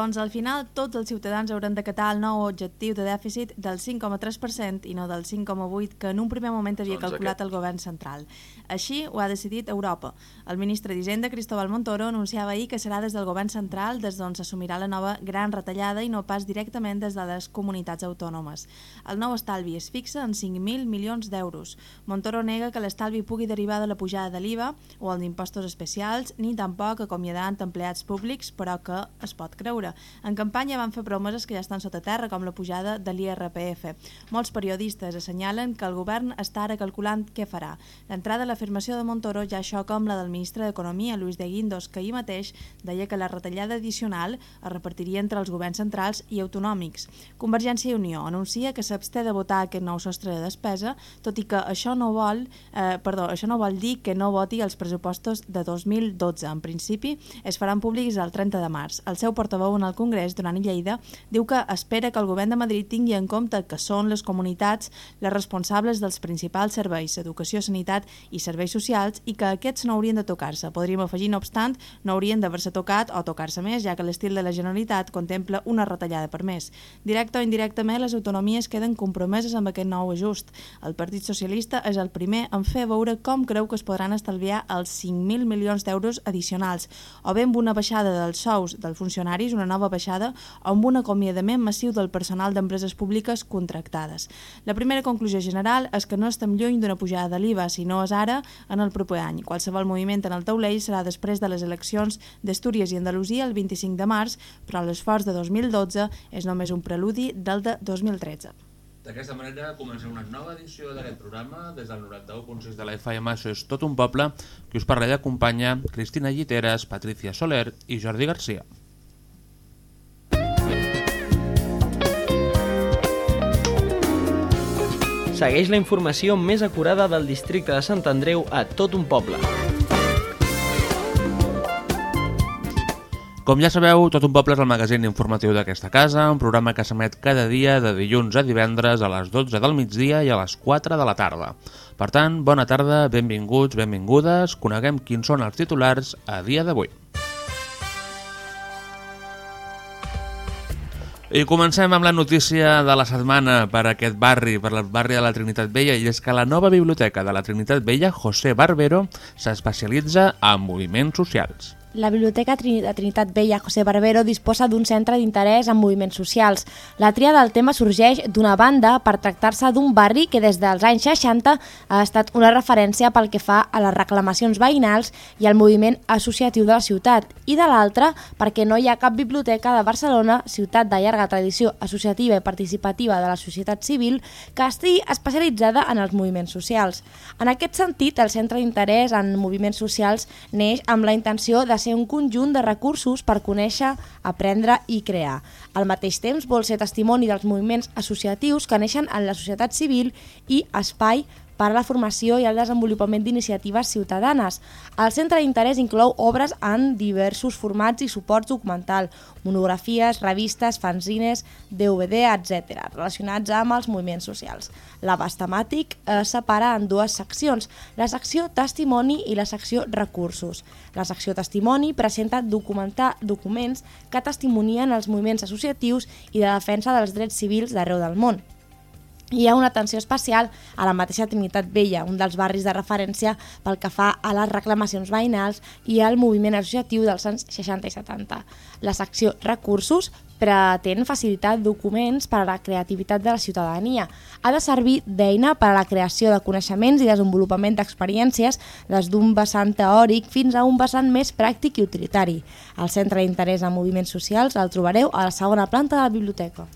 Doncs al final tots els ciutadans hauran d'acatar el nou objectiu de dèficit del 5,3% i no del 5,8% que en un primer moment havia Doncs calculat aquest. el govern central. Així ho ha decidit Europa. El ministre d'Hisenda, Cristóbal Montoro, anunciava ahir que serà des del govern central des d'on s'assumirà la nova gran retallada i no pas directament des de les comunitats autònomes. El nou estalvi es fixa en 5.000 milions d'euros. Montoro nega que l'estalvi pugui derivar de la pujada de l'IVA o el d'impostos especials, ni tampoc acomiadant empleats públics, però que es pot creure. En campanya van fer promeses que ja estan sota terra, com la pujada de l'IRPF. Molts periodistes assenyalen que el govern està ara calculant què farà. D'entrada, l'afirmació de Montoro ja xoca amb la del ministre d'Economia, Luis de Guindos, que ahir mateix deia que la retallada addicional es repartiria entre els governs centrals i autonòmics. Convergència i Unió anuncia que s'absté de votar aquest nou sostre de despesa, tot i que això no vol, eh, perdó, això no vol dir que no voti els pressupostos de 2012. En principi, es faran públics el 30 de març. El seu portaveu en el Congrés, Duran Lleida, diu que espera que el govern de Madrid tingui en compte que són les comunitats les responsables dels principals serveis, educació, sanitat i serveis socials, i que aquests no haurien de tocar-se. Podríem afegir, no obstant, no haurien d'haver-se tocat o tocar-se més, ja que l'estil de la Generalitat contempla una retallada per més. Directe o indirectament, les autonomies queden compromeses amb aquest nou ajust. El Partit Socialista és el primer en fer veure com creu que es podran estalviar els 5.000 milions d'euros addicionals, o bé amb una baixada dels sous dels funcionaris, una nova baixada, amb un acomiadament massiu del personal d'empreses públiques contractades. La primera conclusió general és que no estem lluny d'una pujada de l'IVA, si no és ara, en el proper any. Qualsevol moviment en el taulell serà després de les eleccions d'Astúries i Andalusia el 25 de març, però l'esforç de 2012 és només un preludi del de 2013. D'aquesta manera comencem una nova edició d'aquest programa des del 91.6 de la FM, això és tot un poble, que us parla i acompanya Cristina Lliteres, Patricia Soler i Jordi Garcia. Segueix la informació més acurada del districte de Sant Andreu a tot un poble. Com ja sabeu, Tot un poble és el magazín informatiu d'aquesta casa, un programa que s'emet cada dia de dilluns a divendres a les 12 del migdia i a les 4 de la tarda. Per tant, bona tarda, benvinguts, benvingudes, coneguem quins són els titulars a dia d'avui. I comencem amb la notícia de la setmana per aquest barri, per el barri de la Trinitat Vella, i és que la nova biblioteca de la Trinitat Vella, José Barbero, s'especialitza en moviments socials. La Biblioteca de Trinitat Vella José Barbero disposa d'un centre d'interès en moviments socials. La tria del tema sorgeix d'una banda per tractar-se d'un barri que des dels anys 60 ha estat una referència pel que fa a les reclamacions veïnals i al moviment associatiu de la ciutat, i de l'altra perquè no hi ha cap biblioteca de Barcelona, ciutat de llarga tradició associativa i participativa de la societat civil, que estigui especialitzada en els moviments socials. En aquest sentit, el Centre d'Interès en Moviments Socials neix amb la intenció de ser un conjunt de recursos per conèixer, aprendre i crear. Al mateix temps vol ser testimoni dels moviments associatius que neixen en la societat civil i espai per a la formació i el desenvolupament d'iniciatives ciutadanes. El centre d'interès inclou obres en diversos formats i suports documental, monografies, revistes, fanzines, DVD, etc., relacionats amb els moviments socials. L'abast temàtic es separa en dues seccions, la secció testimoni i la secció recursos. La secció testimoni presenta documentar documents que testimonien els moviments associatius i de defensa dels drets civils d'arreu del món. Hi ha una atenció especial a la mateixa Trinitat Vella, un dels barris de referència pel que fa a les reclamacions veïnals i al moviment associatiu dels anys 60 i 70. La secció Recursos pretén facilitar documents per a la creativitat de la ciutadania. Ha de servir d'eina per a la creació de coneixements i desenvolupament d'experiències des d'un vessant teòric fins a un vessant més pràctic i utilitari. El Centre d'Interès en Moviments Socials el trobareu a la segona planta de la biblioteca.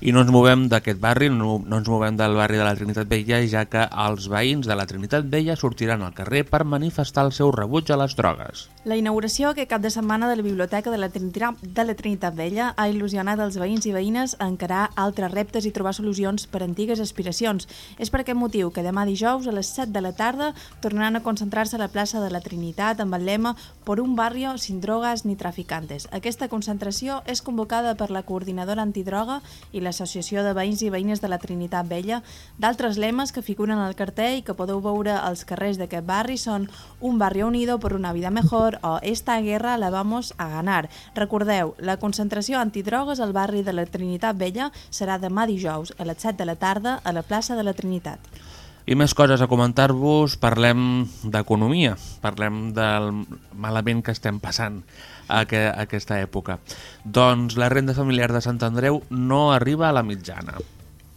I no ens movem d'aquest barri, no, no ens movem del barri de la Trinitat Vella, ja que els veïns de la Trinitat Vella sortiran al carrer per manifestar el seu rebuig a les drogues. La inauguració aquest cap de setmana de la Biblioteca de la, Trinitat, de la Trinitat Vella ha il·lusionat els veïns i veïnes a encarar altres reptes i trobar solucions per antigues aspiracions. És per aquest motiu que demà dijous a les 7 de la tarda tornaran a concentrar-se a la plaça de la Trinitat amb el lema «Por un barrio sin drogas ni traficantes». Aquesta concentració és convocada per la coordinadora antidroga i la l'Associació de Veïns i Veïnes de la Trinitat Vella. D'altres lemes que figuren al cartell i que podeu veure als carrers d'aquest barri són Un barri unido por una vida mejor o Esta guerra la vamos a ganar. Recordeu, la concentració antidrogues al barri de la Trinitat Vella serà demà dijous a les 7 de la tarda a la plaça de la Trinitat. I més coses a comentar-vos, parlem d'economia, parlem del malament que estem passant a, que, a aquesta època. Doncs la renda familiar de Sant Andreu no arriba a la mitjana.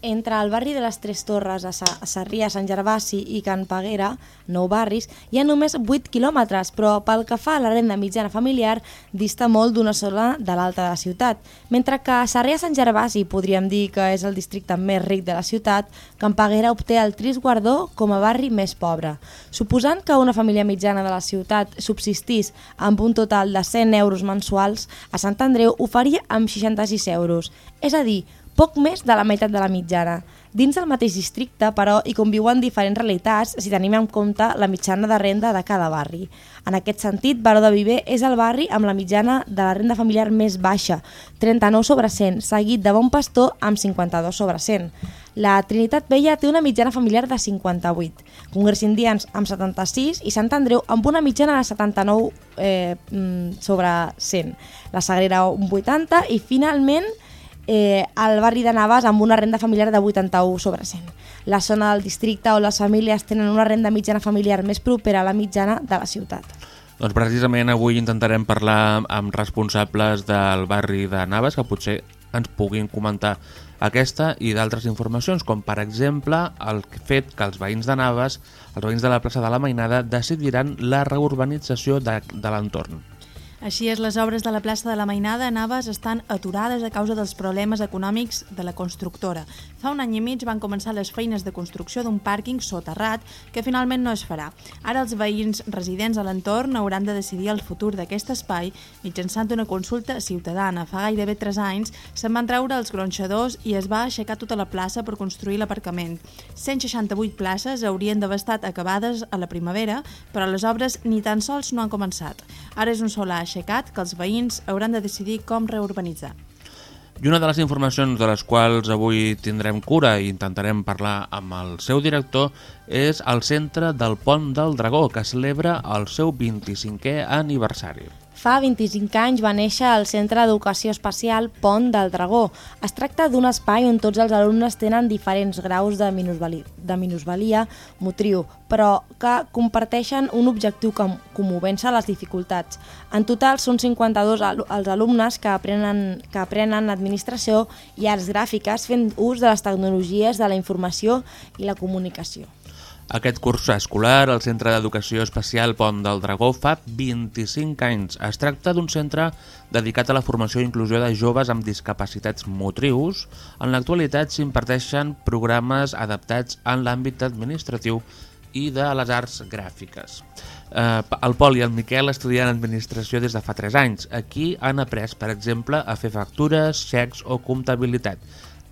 Entre el barri de les Tres Torres, a, Sa a Sarrià, Sant Gervasi i Can Peguera, nou barris, hi ha només 8 quilòmetres, però pel que fa a la renda mitjana familiar, dista molt d'una sola de l'altra de la ciutat. Mentre que a Sarrià, Sant Gervasi, podríem dir que és el districte més ric de la ciutat, Can Peguera obté el trist guardó com a barri més pobre. Suposant que una família mitjana de la ciutat subsistís amb un total de 100 euros mensuals, a Sant Andreu ho faria amb 66 euros. És a dir, poc més de la meitat de la mitjana. Dins del mateix districte, però, hi conviuen diferents realitats si tenim en compte la mitjana de renda de cada barri. En aquest sentit, Baró de Viver és el barri amb la mitjana de la renda familiar més baixa, 39 sobre 100, seguit de Bon Pastor amb 52 sobre 100. La Trinitat Vella té una mitjana familiar de 58, Congrés Indians amb 76 i Sant Andreu amb una mitjana de 79 eh, mm, sobre 100. La Sagrera un 80 i finalment eh, al barri de Navàs amb una renda familiar de 81 sobre 100. La zona del districte on les famílies tenen una renda mitjana familiar més propera a la mitjana de la ciutat. Doncs precisament avui intentarem parlar amb responsables del barri de Navas que potser ens puguin comentar aquesta i d'altres informacions, com per exemple el fet que els veïns de Navas, els veïns de la plaça de la Mainada, decidiran la reurbanització de, de l'entorn. Així és, les obres de la plaça de la Mainada a Navas estan aturades a causa dels problemes econòmics de la constructora. Fa un any i mig van començar les feines de construcció d'un pàrquing soterrat que finalment no es farà. Ara els veïns residents a l'entorn hauran de decidir el futur d'aquest espai mitjançant una consulta ciutadana. Fa gairebé 3 anys se'n van treure els gronxadors i es va aixecar tota la plaça per construir l'aparcament. 168 places haurien d'haver estat acabades a la primavera, però les obres ni tan sols no han començat. Ara és un solar aixecat que els veïns hauran de decidir com reurbanitzar. I una de les informacions de les quals avui tindrem cura i intentarem parlar amb el seu director és el Centre del Pont del Dragó, que celebra el seu 25è aniversari. Fa 25 anys va néixer el Centre d'Educació Especial Pont del Dragó. Es tracta d'un espai on tots els alumnes tenen diferents graus de minusvalia, de minusvalia motriu, però que comparteixen un objectiu com, com vèncer les dificultats. En total són 52 al els alumnes que aprenen, que aprenen administració i arts gràfiques fent ús de les tecnologies de la informació i la comunicació. Aquest curs escolar, el Centre d'Educació Especial Pont del Dragó, fa 25 anys. Es tracta d'un centre dedicat a la formació i inclusió de joves amb discapacitats motrius. En l'actualitat s'imparteixen programes adaptats en l'àmbit administratiu i de les arts gràfiques. Eh, el Pol i el Miquel estudien administració des de fa 3 anys. Aquí han après, per exemple, a fer factures, xecs o comptabilitat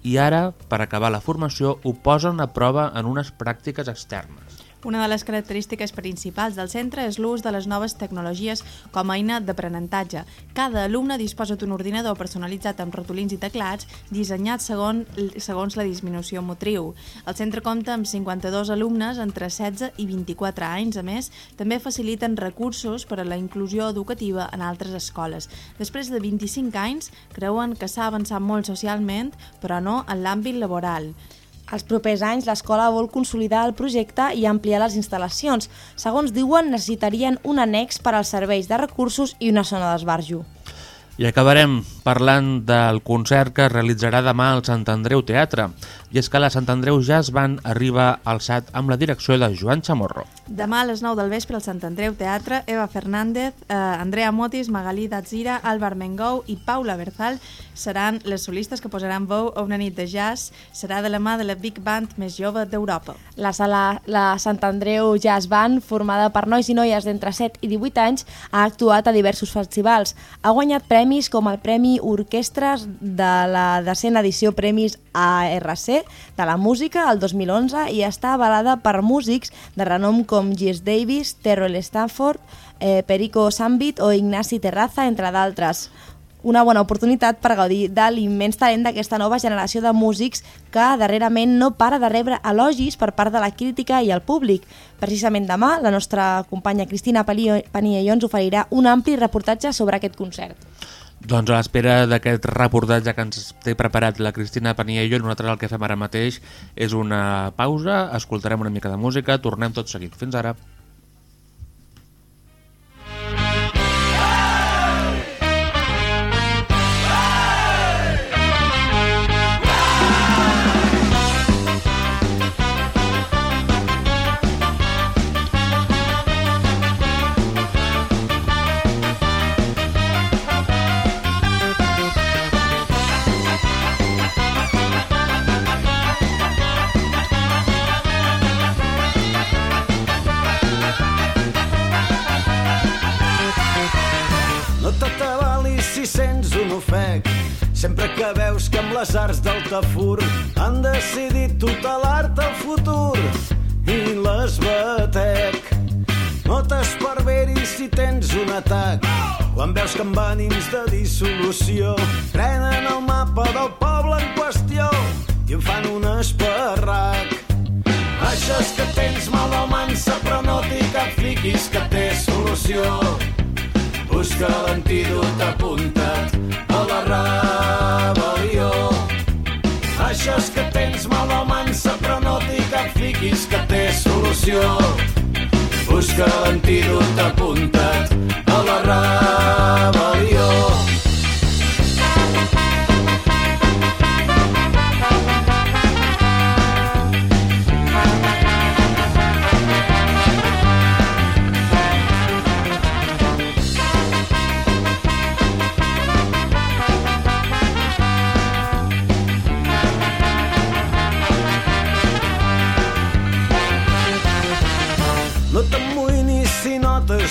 i ara, per acabar la formació, ho posen a prova en unes pràctiques externes. Una de les característiques principals del centre és l'ús de les noves tecnologies com a eina d'aprenentatge. Cada alumne disposa d'un ordinador personalitzat amb ratolins i teclats dissenyat segon, segons la disminució motriu. El centre compta amb 52 alumnes entre 16 i 24 anys. A més, també faciliten recursos per a la inclusió educativa en altres escoles. Després de 25 anys, creuen que s'ha avançat molt socialment, però no en l'àmbit laboral. Els propers anys, l'escola vol consolidar el projecte i ampliar les instal·lacions. Segons diuen, necessitarien un annex per als serveis de recursos i una zona d'esbarjo. I acabarem parlant del concert que es realitzarà demà al Sant Andreu Teatre. I és que la Sant Andreu ja es van arribar al SAT amb la direcció de Joan Chamorro. Demà a les 9 del vespre al Sant Andreu Teatre, Eva Fernández, eh, Andrea Motis, Magalí Datzira, Álvar Mengou i Paula Berzal seran les solistes que posaran veu a una nit de jazz. Serà de la mà de la Big Band més jove d'Europa. La sala la Sant Andreu Jazz Band, formada per nois i noies d'entre 7 i 18 anys, ha actuat a diversos festivals. Ha guanyat premis com el Premi Orquestres de la decena edició Premis ARC de la música el 2011 i està avalada per músics de renom com Giles Davis, Terrell Stafford, eh, Perico Sambit o Ignasi Terraza, entre d'altres. una bona oportunitat per gaudir de l'immens talent d'aquesta nova generació de músics que darrerament no para de rebre elogis per part de la crítica i el públic. Precisament demà, la nostra companya Cristina Paniello ens oferirà un ampli reportatge sobre aquest concert. Doncs a l'espera d'aquest reportatge que ens té preparat la Cristina Paniello, nosaltres el que fem ara mateix és una pausa, escoltarem una mica de música, tornem tot seguit. Fins ara. Que veus que amb les arts del Tafur han decidit tutelar-te el futur i les batec. No t'esperveris si tens un atac quan veus que amb ànims de dissolució prenen el mapa del poble en qüestió i en fan un esparrac. Això és que tens mal de mansa però no t'hi cap fiquis que té solució. Busca l'antídot apuntat a la rebel·lió. Això és que tens mal de mansa, però no t'hi cap fiquis que té solució. Busca l'antídot apuntat a la rebel·lió.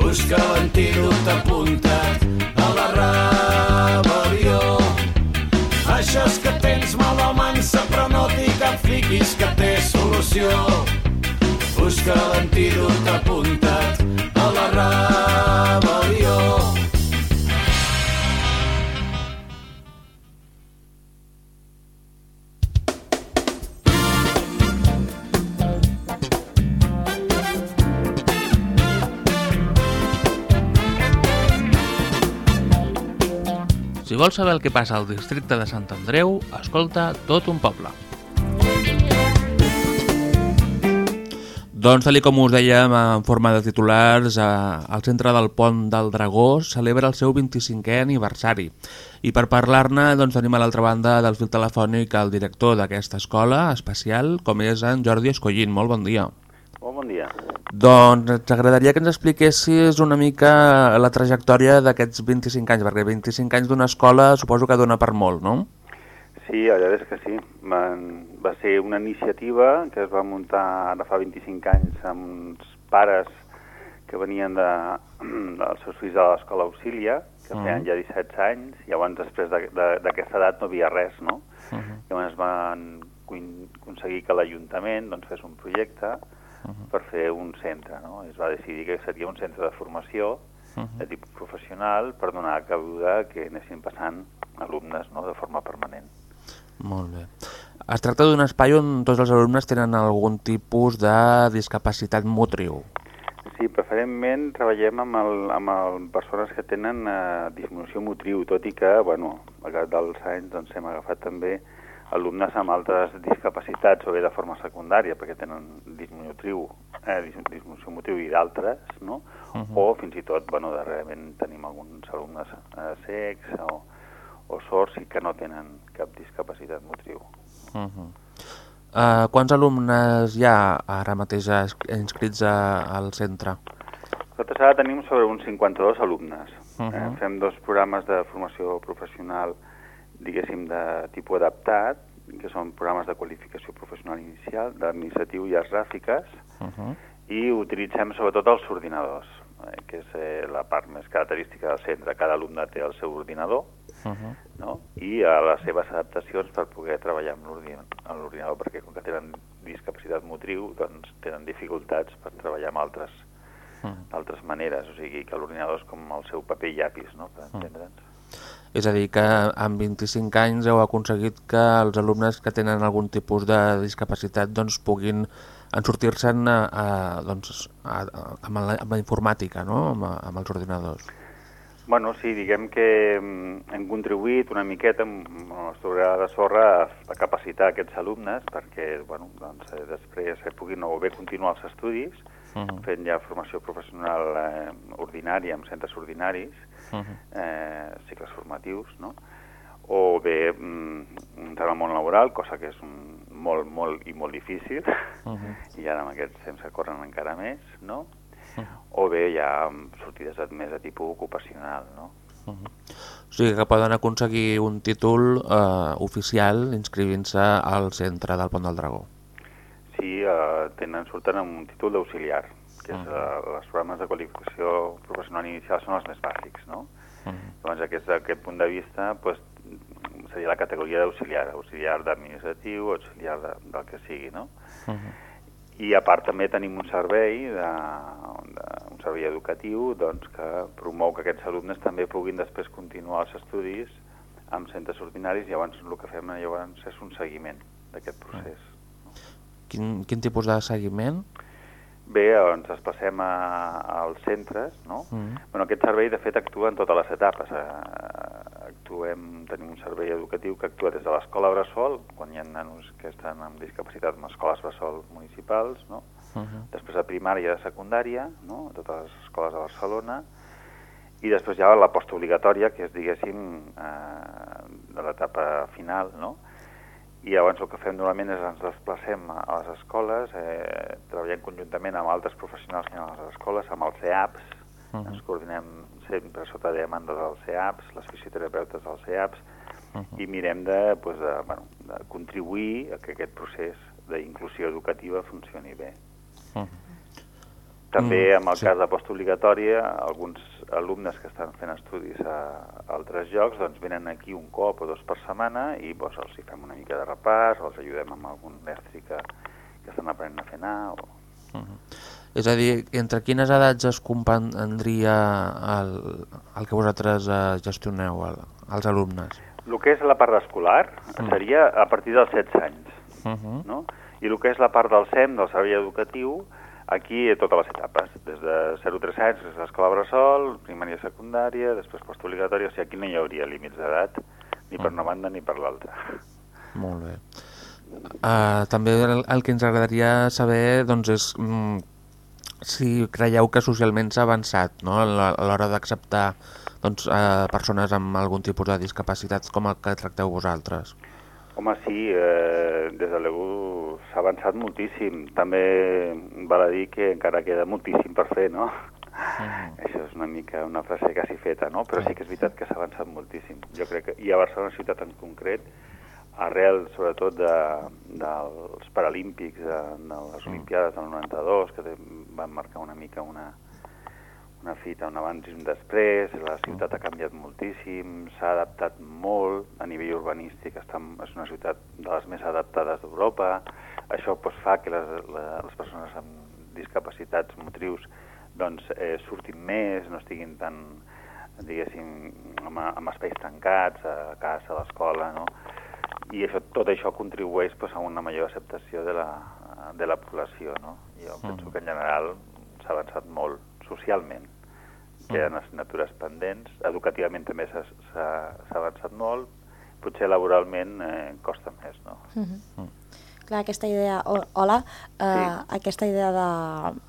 busca l'antídot apuntat a la rebel·lió això és que tens mal de mansa però no t'hi cap fiquis que té solució busca l'antídot apuntat la rebel·lió. Vols saber el que passa al districte de Sant Andreu, escolta tot un poble. Doncs, tal com us dèiem en forma de titulars, eh, el Centre del Pont del Dragó celebra el seu 25è aniversari. I per parlar-ne doncs, tenim a l'altra banda del fil telefònic el director d'aquesta escola especial, com és en Jordi Escollín. Molt bon dia. Molt bon dia. Doncs ens agradaria que ens expliquessis una mica la trajectòria d'aquests 25 anys, perquè 25 anys d'una escola suposo que dona per molt, no? Sí, la veritat és que sí. Van, va ser una iniciativa que es va muntar ara fa 25 anys amb uns pares que venien de, dels seus fills de l'escola Auxilia, que uh -huh. feien ja 17 anys, i llavors després d'aquesta edat no havia res, no? Uh -huh. Llavors van aconseguir que l'Ajuntament doncs, fes un projecte uh -huh. per fer un centre, no? Es va decidir que seria un centre de formació uh -huh. de tipus professional per donar cabuda que anessin passant alumnes no? de forma permanent. Molt bé. Es tracta d'un espai on tots els alumnes tenen algun tipus de discapacitat motriu. Sí, preferentment treballem amb, el, amb el, persones que tenen eh, disminució motriu, tot i que, bueno, al cap dels anys doncs, hem agafat també alumnes amb altres discapacitats o bé de forma secundària perquè tenen disminució, eh, disminució motriu i d'altres, no? Uh -huh. O fins i tot, bueno, darrerament tenim alguns alumnes eh, secs o o sords i que no tenen cap discapacitat motriu. Uh -huh. uh, quants alumnes hi ha ara mateix inscrits a, al centre? Nosaltres ara tenim sobre uns 52 alumnes. Uh -huh. eh, fem dos programes de formació professional diguéssim, de tipus adaptat, que són programes de qualificació professional inicial, d'administratiu i arts gràfiques, Uh -huh. i utilitzem sobretot els ordinadors, eh, que és eh, la part més característica del centre. Cada alumne té el seu ordinador, Uh -huh. no? i a les seves adaptacions per poder treballar amb l'ordi- amb l'ordinador, perquè com que tenen discapacitat motriu, doncs tenen dificultats per treballar amb altres, Uh-huh. altres maneres, o sigui que l'ordinador és com el seu paper i llapis, no? per entendre'ns. És a dir, que amb 25 anys heu aconseguit que els alumnes que tenen algun tipus de discapacitat doncs, puguin en sortir-se'n doncs, a, amb, la, amb la informàtica, no? amb, amb els ordinadors. Bueno, sí, diguem que mm, hem contribuït una miqueta amb la nostra de sorra a, a capacitar aquests alumnes perquè bueno, doncs, eh, després eh, puguin o bé continuar els estudis, Uh -huh. fent ja formació professional eh, ordinària en centres ordinaris, Uh -huh. eh, cicles formatius, no? o bé mm, entrar al món laboral, cosa que és un, molt, molt i molt difícil, Uh -huh. i ara amb aquests temps que corren encara més, no? Uh -huh. o bé ja sortides de- més de tipus ocupacional, no? Uh -huh. O sigui que poden aconseguir un títol eh, oficial inscrivint-se al centre del Pont del Dragó. Sí, eh, tenen, surten amb un títol d'auxiliar, que és, eh, els programes de qualificació professional inicial són els més bàsics, no? Uh -huh. Llavors, aquest, des d'aquest punt de vista, pues, seria la categoria d'auxiliar, auxiliar d'administratiu, auxiliar de, del que sigui, no? Uh -huh. I a part també tenim un servei, de, de, un servei educatiu doncs, que promou que aquests alumnes també puguin després continuar els estudis amb centres ordinaris i llavors el que fem llavors és un seguiment d'aquest procés. Quin, quin tipus de seguiment? Bé, ens desplacem a, als centres, no? Mhm. Bueno, aquest servei, de fet, actua en totes les etapes. Eh, actuem, tenim un servei educatiu que actua des de l'escola Bressol, quan hi ha nanos que estan amb discapacitat en escoles Bressol municipals, no? Uh -huh. després a primària i a secundària, no? a totes les escoles de Barcelona, i després ja la postobligatòria, que és, diguéssim, eh, de l'etapa final, no? I llavors el que fem normalment és ens desplacem a a les escoles, eh, treballem conjuntament amb altres professionals que hi ha a les escoles, amb els CEAPs, Uh -huh. ens coordinem sempre sota demanda dels CEAPs, les fisioterapeutes dels CEAPs, Uh -huh. i mirem de, pues, de, bueno, de contribuir a que aquest procés d'inclusió educativa funcioni bé. Uh -huh. També, Mm, en el sí. cas de postobligatòria, alguns alumnes que estan fent estudis a, a altres llocs doncs venen aquí un cop o dos per setmana i doncs, els hi fem una mica de repàs, o els ajudem amb algun estri que, que estan aprenent a fer anar. O... Uh -huh. És a dir, entre quines edats es comprendria el, el que vosaltres eh, gestioneu, el, els alumnes? El que és la part escolar Mm. seria a partir dels 16 anys, Uh -huh. no? I el que és la part del SEM, del servei educatiu, aquí a totes les etapes, des de 0 a 3 anys, des de l'escola Bressol, primària i secundària, després postobligatòria, o sigui, aquí no hi hauria límits d'edat, ni per una banda ni per l'altra. Molt bé. Uh, també el, el que ens agradaria saber doncs, és mm, si creieu que socialment s'ha avançat no? a l'hora d'acceptar doncs, uh, persones amb algun tipus de discapacitats com el que tracteu vosaltres. Home, sí, eh, des de l'EGU s'ha avançat moltíssim. També val a dir que encara queda moltíssim per fer, no? Això és una mica una frase quasi feta, no? Però sí que és veritat que s'ha avançat moltíssim. Jo crec que, i a Barcelona ciutat en concret, arrel sobretot de, dels Paralímpics, de, de les Olimpiades del 92, que van marcar una mica una, una fita, un abans i un després, la ciutat ha canviat moltíssim, s'ha adaptat molt a nivell urbanístic, està, és una ciutat de les més adaptades d'Europa, això doncs, fa que les, les, persones amb discapacitats motrius doncs, eh, surtin més, no estiguin tan, diguéssim, amb, amb espais tancats, a casa, a l'escola, no? I això, tot això contribueix pues, a una major acceptació de la, de la població, no? Jo penso que en general s'ha avançat molt socialment. Queden assignatures pendents, educativament també s'ha s'ha- s'ha avançat molt, potser laboralment eh, costa més, no? Clar, aquesta idea, hola, eh, Sí. aquesta idea de,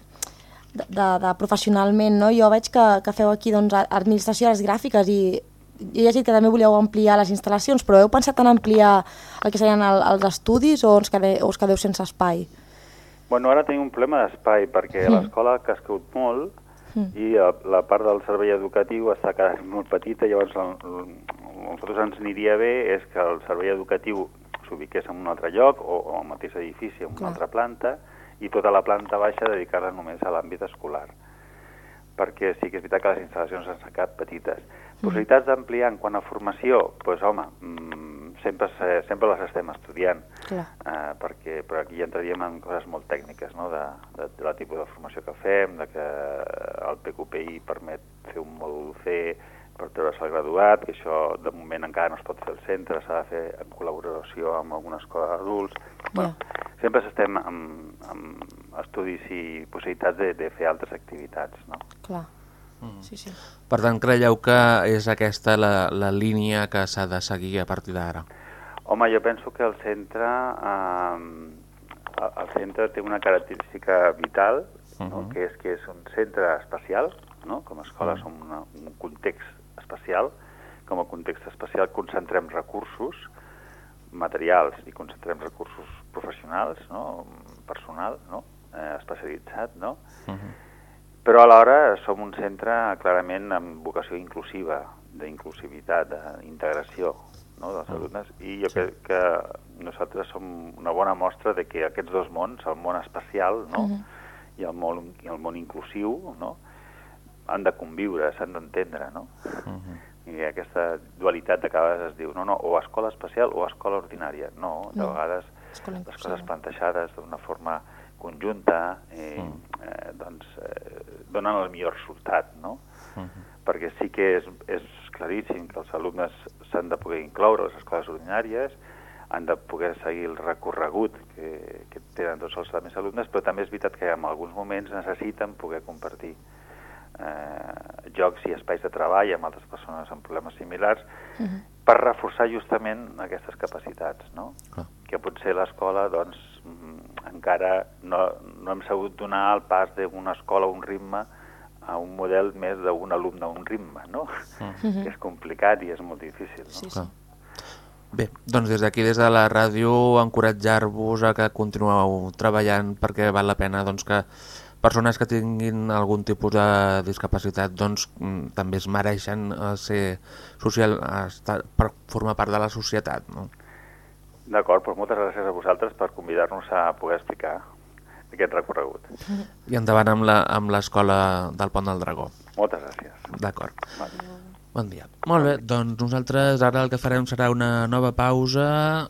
de, de, de professionalment, no? Jo veig que, que feu aquí doncs, administració de les gràfiques i he llegit que també volíeu ampliar les instal·lacions, però heu pensat en ampliar el que serien el, els estudis o us, quedeu, o us quedeu sense espai? Bueno, ara tenim un problema d'espai, perquè Mm. l'escola ha crescut molt Mm. i eh, la part del servei educatiu està quedant molt petita, llavors el, a nosaltres ens aniria bé és que el servei educatiu s'ubiqués en un altre lloc o, o al mateix edifici, en una Clar. altra planta, i tota la planta baixa dedicar-la només a l'àmbit escolar perquè sí que és veritat que les instal·lacions s'han quedat petites. Possibilitats d'ampliar en quant a formació? Doncs, pues, home, mm, sempre, se- sempre les estem estudiant, Clar. eh, perquè, però aquí ja entraríem en coses molt tècniques, no?, de, de, de la tipus de formació que fem, de que el PQPI permet fer un mòdul C per treure's el graduat, que això de moment encara no es pot fer al centre, s'ha de fer en col·laboració amb alguna escola d'adults. Bueno, sempre estem amb, amb estudis i possibilitats de, de fer altres activitats, no? Clar. Sí, sí. Per tant, creieu que és aquesta la, la línia que s'ha de seguir a partir d'ara? Home, jo penso que el centre, eh, el- centre té una característica vital, no? Mhm. que és que és un centre especial, no? com a escola som una, un context especial, com a context especial concentrem recursos materials i concentrem recursos professionals, no? personal, no? Eh, especialitzat, no? però alhora som un centre clarament amb vocació inclusiva, d'inclusivitat, d'integració no, dels alumnes, i jo crec que nosaltres som una bona mostra de que aquests dos mons, el món especial no, i, el món, i el món inclusiu, no, han de conviure, s'han d'entendre, no? I aquesta dualitat de que a vegades es diu no, no, o escola especial o escola ordinària. No, de No, vegades les coses plantejades d'una forma conjunta eh, eh, doncs, eh, donen el millor resultat, no? Perquè sí que és, és claríssim que els alumnes s'han de poder incloure a les escoles ordinàries, han de poder seguir el recorregut que, que tenen tots els altres alumnes, però també és veritat que en alguns moments necessiten poder compartir eh, jocs i espais de treball amb altres persones amb problemes similars per reforçar justament aquestes capacitats, no? Clar. que potser l'escola doncs, mm, encara no, no hem sabut donar el pas d'una escola a un ritme a un model més d'un alumne a un ritme, no? que és complicat i és molt difícil. No? Sí, sí. Bé, doncs des d'aquí, des de la ràdio, encoratjar-vos a que continueu treballant perquè val la pena doncs, que persones que tinguin algun tipus de discapacitat doncs, mm, també es mereixen eh, ser social, estar, per formar part de la societat. No? D'acord, doncs moltes gràcies a vosaltres per convidar-nos a poder explicar aquest recorregut. I endavant amb la- amb l'escola del Pont del Dragó. Moltes gràcies. D'acord. Vale. Bon dia. Molt bé, doncs nosaltres ara el que farem serà una nova pausa,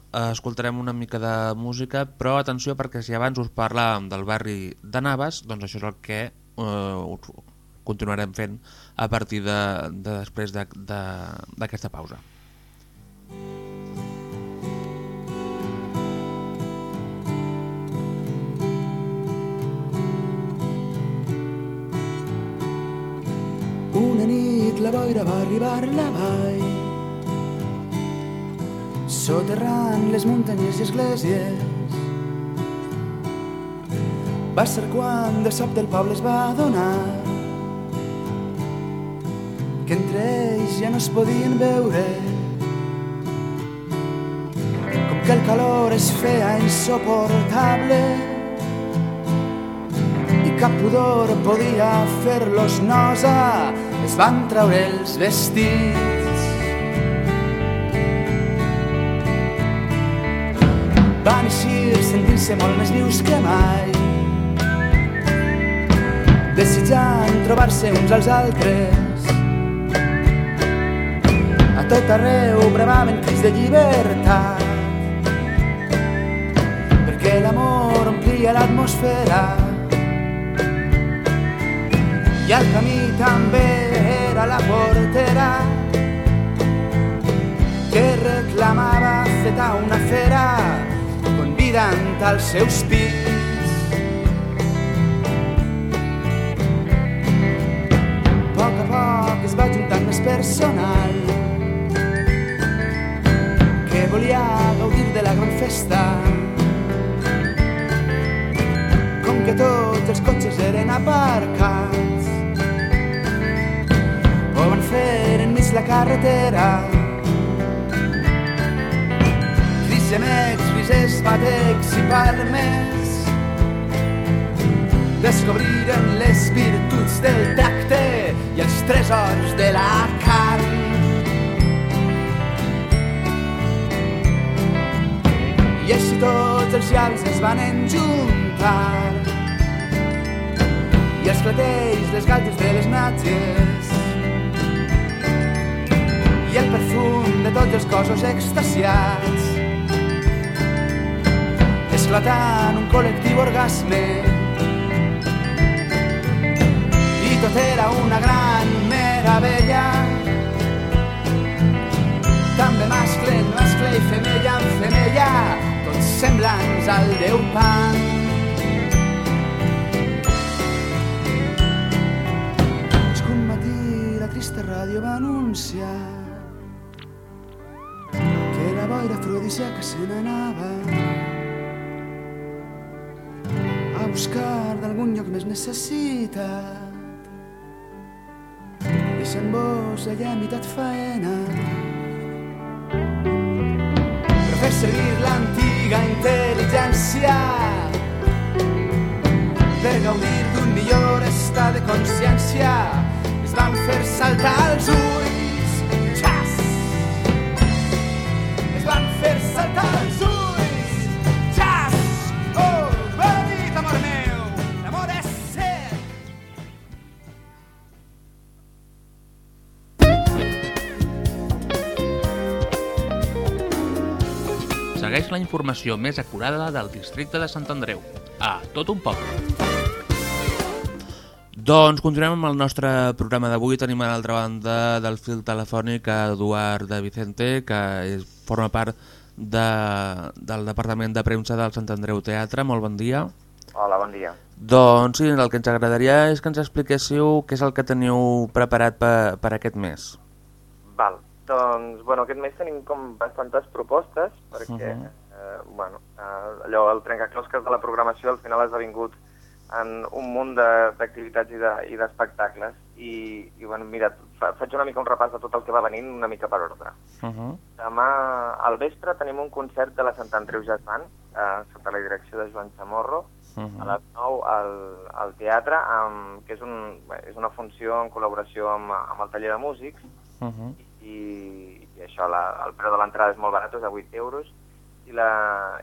eh, escoltarem una mica de música, però atenció perquè si abans us parlàvem del barri de Navas, doncs això és el que eh, continuarem fent a partir de, de després d'aquesta de, d'aquesta pausa. Una boira va arribar la vall soterrant les muntanyes i esglésies. Va ser quan de sobte el poble es va adonar que entre ells ja no es podien veure com que el calor es feia insoportable i cap pudor podia fer-los nosa es van traure els vestits. Van eixir sentint-se molt més vius que mai. Desitjant trobar-se uns als altres. A tot arreu bramaven crits de llibertat. Perquè l'amor omplia l'atmosfera el camí també era la portera que reclamava feta una fera convidant als seus pits a poc a poc es va juntant més personal carretera. Crisemex, frisers, patex i palmes descobriren les virtuts del tacte i els tresors de la carn. I així tots els llars es van enjuntar i els clatells, les galtes de les natges perfum de tots els cossos extasiats. Esclatant un col·lectiu orgasme. I tot era una gran meravella. També mascle mascle i femella en femella tots semblants al Déu Pan. Trista ràdio va anunciar boira afrodisíaca se n'anava a buscar d'algun lloc més necessitat. Deixant-vos allà a mitat faena. Però fer servir l'antiga intel·ligència per gaudir d'un millor estat de consciència. Es van fer saltar els ulls la informació més acurada del districte de Sant Andreu. A tot un poble. Doncs continuem amb el nostre programa d'avui. Tenim a l'altra banda del fil telefònic a Eduard de Vicente, que és, forma part de, del Departament de Premsa del Sant Andreu Teatre. Molt bon dia. Hola, bon dia. Doncs sí, el que ens agradaria és que ens expliquéssiu què és el que teniu preparat per, per aquest mes. Val, doncs, bueno, aquest mes tenim com bastantes propostes, perquè, uh. -huh. Eh, bueno, eh, allò, el trencaclosques de la programació al final ha esdevingut en un munt de- d'activitats i de- i d'espectacles, i, i, bueno, mira, fa, faig una mica un repàs de tot el que va venint una mica per ordre. Uh -huh. Demà al vespre tenim un concert de la Sant Andreu Jazz Band, eh, sota la direcció de Joan Chamorro, Uh -huh. a les 9 al, al teatre, amb, que és, un, és una funció en col·laboració amb, amb el taller de músics, Uh -huh. i, i això, la, el preu de l'entrada és molt barat, és de 8 euros, i, la,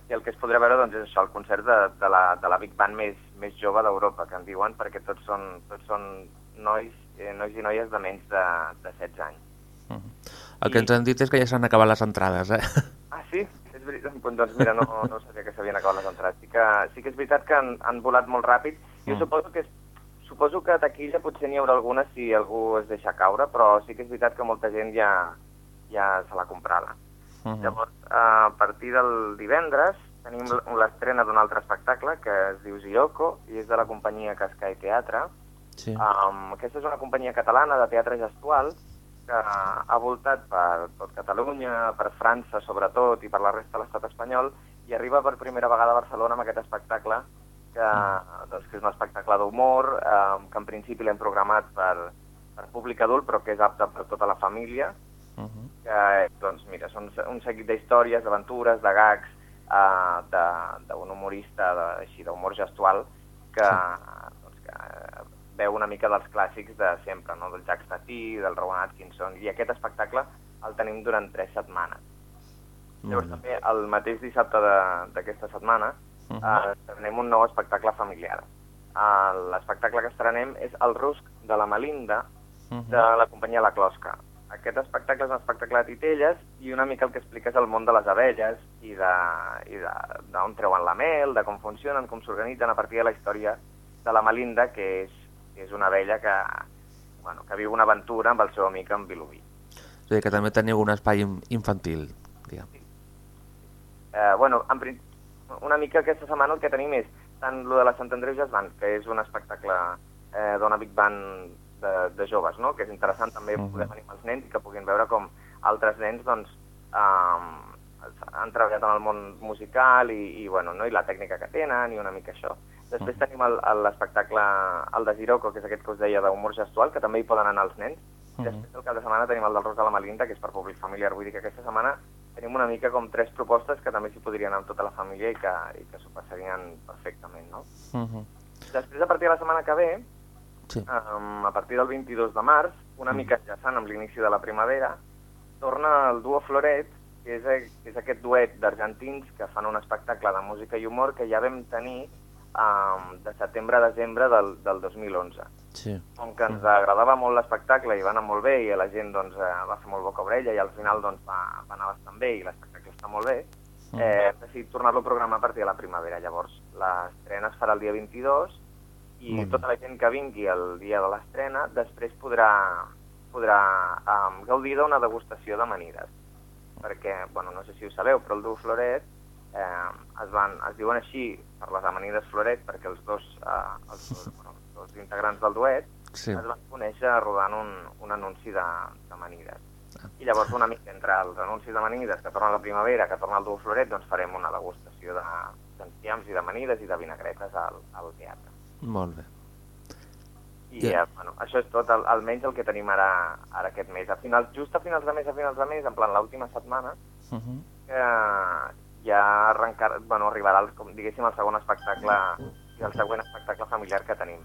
i el que es podrà veure doncs, és això, el concert de, de, la, de la Big Band més, més jove d'Europa, que en diuen, perquè tots són, tots són nois, eh, nois i noies de menys de, de 16 anys. Uh -huh. El que ens han dit és que ja s'han acabat les entrades, eh? Ah, sí? És veritat? Doncs mira, no, no sabia que s'havien acabat les entrades. Sí que, sí que és veritat que han, han volat molt ràpid. Jo Mm. suposo que és, suposo que taquilla potser n'hi haurà alguna si algú es deixa caure, però sí que és veritat que molta gent ja, ja se l'ha comprada. Uh -huh. Llavors, a partir del divendres, tenim l'estrena d'un altre espectacle que es diu Zioko i és de la companyia Cascai Teatre. Sí. Um, aquesta és una companyia catalana de teatre gestual que ha voltat per tot Catalunya, per França sobretot i per la resta de l'estat espanyol i arriba per primera vegada a Barcelona amb aquest espectacle que, doncs, que és un espectacle d'humor um, que en principi l'hem programat per, per públic adult però que és apte per tota la família Uh -huh. que, doncs mira, són un seguit d'històries, d'aventures, de gags uh, d'un humorista de, així d'humor gestual que, doncs, que eh, veu una mica dels clàssics de sempre, no? del Jack Stati, del Rowan Atkinson, i aquest espectacle el tenim durant tres setmanes. Llavors Molt també el mateix dissabte de- d'aquesta setmana Uh uh -huh. estrenem un nou espectacle familiar. Uh, L'espectacle que estrenem és El rusc de la Melinda, Uh de la companyia La Closca. Aquest espectacle és un espectacle de titelles i una mica el que explica és el món de les abelles i d'on treuen la mel, de com funcionen, com s'organitzen a partir de la història de la Melinda, que és, que és una abella que, bueno, que viu una aventura amb el seu amic en Vilobí. És dir, que també teniu un espai in- infantil, diguem. Eh, bueno, en, una mica aquesta setmana el que tenim és tant lo de la Sant Andreu Jazz Band, que és un espectacle eh, d'una big band de, de joves, no? que és interessant també uh. -huh. poder venir amb els nens i que puguin veure com altres nens doncs, um, han treballat en el món musical i, i, bueno, no? i la tècnica que tenen i una mica això. Després Mhm. tenim el- el- l'espectacle, el de Giroco, que és aquest que us deia d'humor gestual, que també hi poden anar els nens. I Mhm. després el cap de setmana tenim el del Ros de la Melinda, que és per públic familiar. Vull dir que aquesta setmana tenim una mica com tres propostes que també s'hi podrien anar amb tota la família i que, i que s'ho passarien perfectament, no? Uh -huh. Després, a partir de la setmana que ve, Sí. um, a partir del 22 de març, una mica enllaçant amb l'inici de la primavera, torna el duo Floret, que és, que és aquest duet d'argentins que fan un espectacle de música i humor que ja vam tenir um, de setembre a desembre del, del 2011. Sí. Com que ens agradava molt l'espectacle i va anar molt bé i la gent doncs, eh, va fer molt boca orella i al final doncs, va, va anar bastant bé i l'espectacle està molt bé, eh, hem decidit tornar-lo a programar a partir de la primavera. Llavors, l'estrena es farà el dia 22 i Molt tota la gent que vingui el dia de l'estrena després podrà, podrà um, gaudir d'una degustació d'amanides. Perquè, bueno, no sé si ho sabeu, però el duo Floret eh, es, van, es diuen així per les amanides Floret perquè els dos, eh, els dos, bueno, els dos integrants del duet Sí. es van conèixer rodant un, un anunci de- d'amanides. I llavors una mica entre els anuncis d'amanides que torna la primavera, que torna el duo Floret, doncs farem una degustació de- d'enciams i d'amanides i de vinagretes al, al teatre. Molt bé. I Ja. ja. bueno, això és tot, al, almenys el que tenim ara, ara aquest mes. A finals, just a finals de mes, a finals de mes, en plan l'última setmana, Uh -huh. que ja arrencar, bueno, arribarà, el, com diguéssim, el segon espectacle i el següent espectacle familiar que tenim,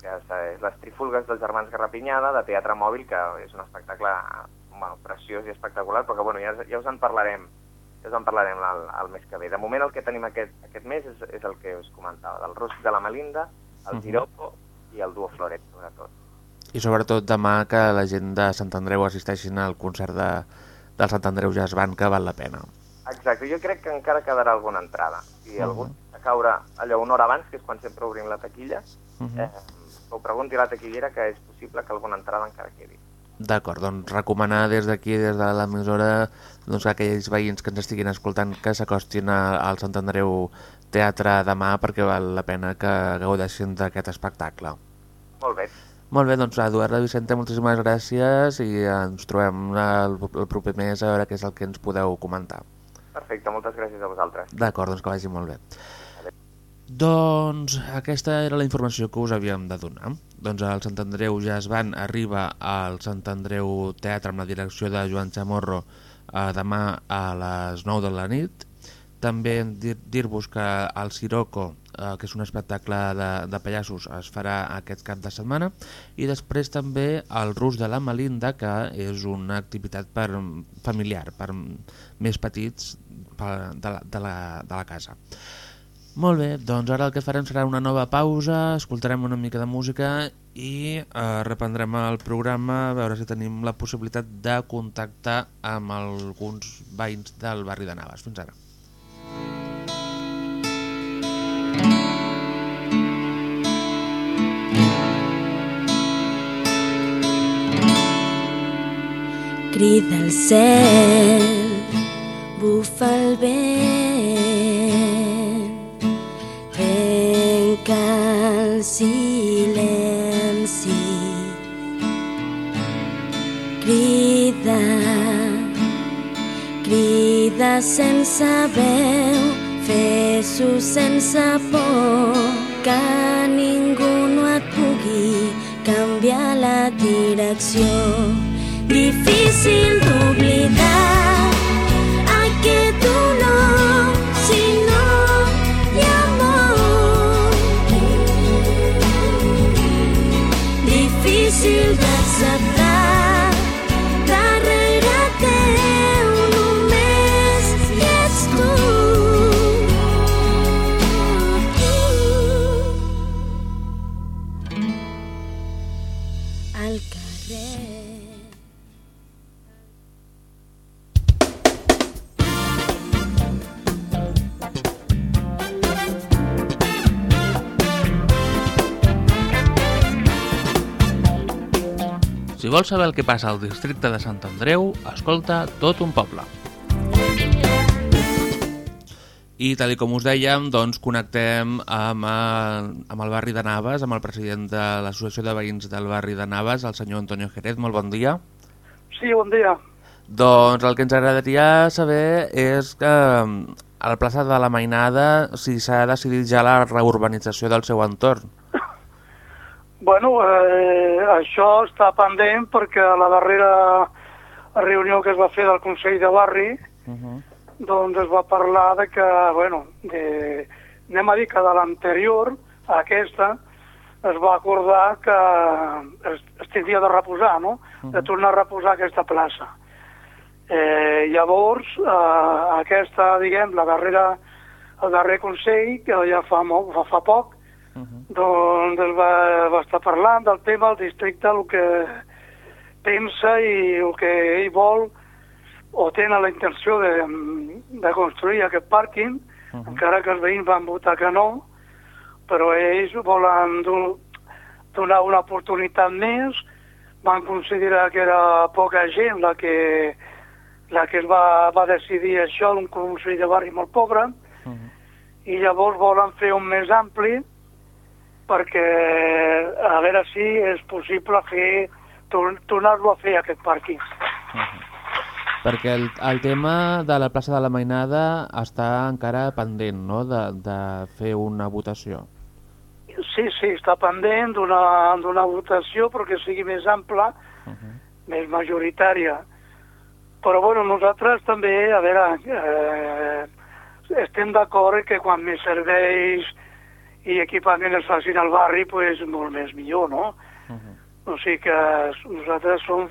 que és, és Les Trífolgues dels Germans Garrapinyada, de Teatre Mòbil, que és un espectacle bueno, preciós i espectacular, però que bueno, ja, ja us en parlarem ja us en parlarem el, el mes que ve. De moment el que tenim aquest, aquest mes és, és el que us comentava, del Rusc de la Melinda, el. Tiropo i el Duo Floret, sobretot. I sobretot demà que la gent de Sant Andreu assisteixin al concert de, del Sant Andreu Jazz Band, que val la pena. Exacte, jo crec que encara quedarà alguna entrada. Si algú a caure allò una hora abans, que és quan sempre obrim la taquilla, Mhm. eh, que ho pregunti a la taquillera que és possible que alguna entrada encara quedi. D'acord, doncs recomanar des d'aquí, des de l'emissora, doncs, aquells veïns que ens estiguin escoltant que s'acostin al Sant Andreu Teatre demà perquè val la pena que gaudeixin d'aquest espectacle. Molt bé, Molt bé, doncs Eduardo Vicente, moltíssimes gràcies i ens trobem el, el proper mes a veure què és el que ens podeu comentar. perfecte, moltes gràcies a vosaltres. D'acord, doncs que vagi molt bé. Doncs aquesta era la informació que us havíem de donar. Doncs el Sant Andreu Jazz Band arriba al Sant Andreu Teatre amb la direcció de Joan Chamorro eh, demà a les 9 de la nit. També dir- dir-vos que el Siroco, eh, que és un espectacle de, de pallassos, es farà aquest cap de setmana. I després també el Rus de la Melinda, que és una activitat per familiar, per més petits per, de, la, de, la, de la casa. Molt bé, doncs ara el que farem serà una nova pausa, escoltarem una mica de música i eh, reprendrem el programa a veure si tenim la possibilitat de contactar amb alguns veïns del barri de Navas. Fins ara. Crida el cel, bufa el vent, trenca el silenci. Crida, sense veu, fes-ho sense por, que ningú no et pugui canviar la direcció. Difícil d'oblidar Si vols saber el que passa al districte de Sant Andreu, escolta tot un poble. I tal com us dèiem, doncs connectem amb el, amb el barri de Navas, amb el president de l'Associació de Veïns del barri de Navas, el senyor Antonio Jerez. Molt bon dia. Sí, bon dia. Doncs el que ens agradaria saber és que a la plaça de la Mainada si s'ha decidit ja la reurbanització del seu entorn. Bueno, eh, això està pendent perquè a la darrera reunió que es va fer del Consell de Barri Uh -huh. doncs es va parlar de que, bueno, de, anem a dir que de l'anterior a aquesta es va acordar que es, es tindria de reposar, no? De tornar a reposar aquesta plaça. Eh, llavors, eh, aquesta, diguem, la darrera, el darrer Consell, que ja fa, molt, fa, fa poc, Uh -huh. doncs es va, va estar parlant del tema, el districte, el que pensa i el que ell vol o tenen la intenció de, de construir aquest pàrquing, uh -huh. encara que els veïns van votar que no, però ells volen do- donar una oportunitat més, van considerar que era poca gent la que, la que es va, va decidir això d'un consell de barri molt pobre, Uh -huh. i llavors volen fer un més ampli perquè a veure si és possible fer tor- tornar-lo a fer aquest pàrquing. Perquè el, el tema de la plaça de la Mainada està encara pendent, no?, de, de fer una votació. Sí, sí, està pendent d'una votació perquè sigui més ampla, Uh -huh. més majoritària. Però bueno, nosaltres també, a veure, eh, estem d'acord que quan més serveis i equipament es facin al barri, pues, molt més millor, no? Uh -huh. O sigui que nosaltres som,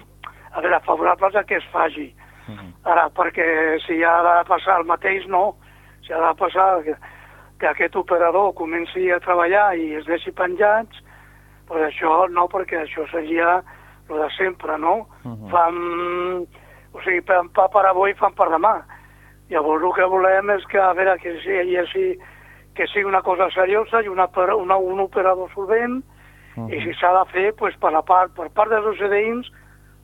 a veure, favorables a que es faci. Uh -huh. Ara, perquè si ha de passar el mateix, no. Si ha de passar que, que aquest operador comenci a treballar i es deixi penjats, pues això no, perquè això seria el de sempre, no? Mhm. Fan, o sigui, fan pa per avui i fan per demà. Llavors el que volem és que, a veure, que sigui, sigui, que sigui una cosa seriosa i una, una, un operador solvent, Uh i si s'ha de fer, pues, per, la part, per part dels OCDIns